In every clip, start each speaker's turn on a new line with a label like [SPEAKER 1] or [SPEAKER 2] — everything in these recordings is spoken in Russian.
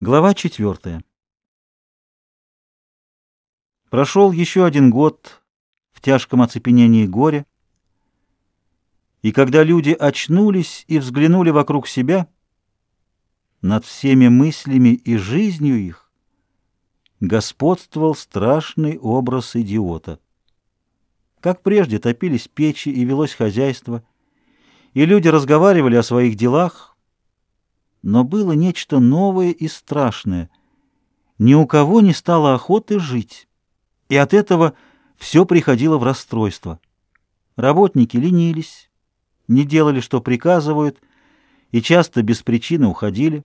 [SPEAKER 1] Глава четвертая. Прошел еще один год в тяжком оцепенении горя, и когда люди очнулись и взглянули вокруг себя, над всеми мыслями и жизнью их господствовал страшный образ идиота. Как прежде топились печи и велось хозяйство, и люди разговаривали о своих делах, но было нечто новое и страшное. Ни у кого не стало охоты жить, и от этого все приходило в расстройство. Работники ленились, не делали, что приказывают, и часто без причины уходили.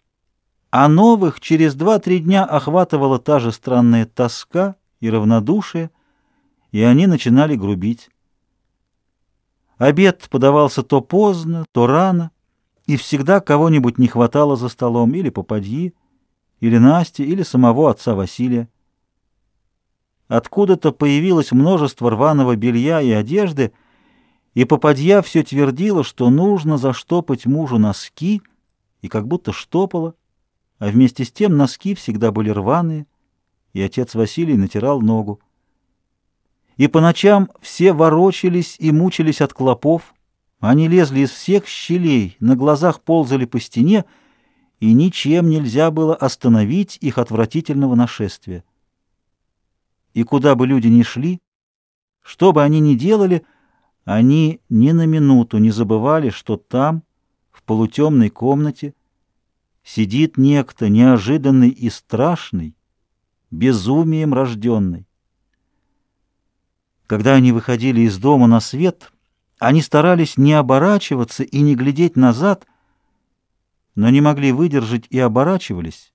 [SPEAKER 1] А новых через два-три дня охватывала та же странная тоска и равнодушие, и они начинали грубить. Обед подавался то поздно, то рано, и всегда кого-нибудь не хватало за столом, или попадьи, или Насти, или самого отца Василия. Откуда-то появилось множество рваного белья и одежды, и попадья все твердила, что нужно заштопать мужу носки, и как будто штопала, а вместе с тем носки всегда были рваные, и отец Василий натирал ногу. И по ночам все ворочались и мучились от клопов, они лезли из всех щелей, на глазах ползали по стене, и ничем нельзя было остановить их отвратительного нашествия. И куда бы люди ни шли, что бы они ни делали, они ни на минуту не забывали, что там, в полутемной комнате, сидит некто неожиданный и страшный, безумием рожденный. Когда они выходили из дома на свет — они старались не оборачиваться и не глядеть назад, но не могли выдержать и оборачивались.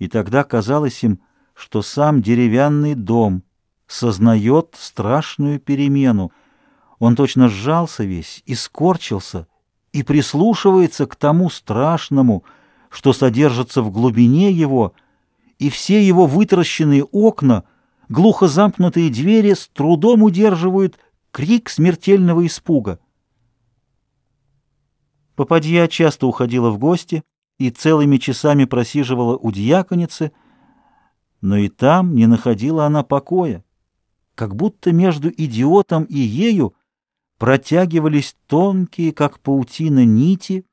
[SPEAKER 1] И тогда казалось им, что сам деревянный дом сознает страшную перемену. Он точно сжался весь и скорчился, и прислушивается к тому страшному, что содержится в глубине его, и все его вытаращенные окна, глухо замкнутые двери с трудом удерживают крик смертельного испуга. Попадья часто уходила в гости и целыми часами просиживала у дьяконицы, но и там не находила она покоя, как будто между идиотом и ею протягивались тонкие, как паутина, нити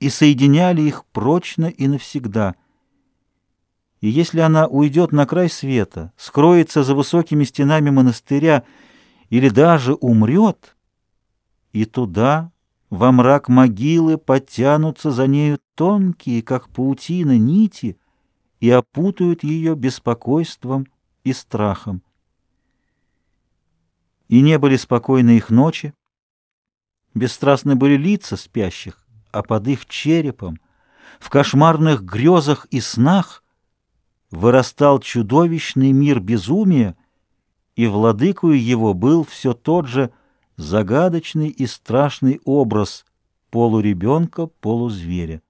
[SPEAKER 1] и соединяли их прочно и навсегда. И если она уйдет на край света, скроется за высокими стенами монастыря или даже умрет, и туда, во мрак могилы, потянутся за нею тонкие, как паутина, нити и опутают ее беспокойством и страхом. И не были спокойны их ночи, бесстрастны были лица спящих, а под их черепом, в кошмарных грезах и снах вырастал чудовищный мир безумия, и владыкою его был все тот же загадочный и страшный образ полуребенка, полузверя.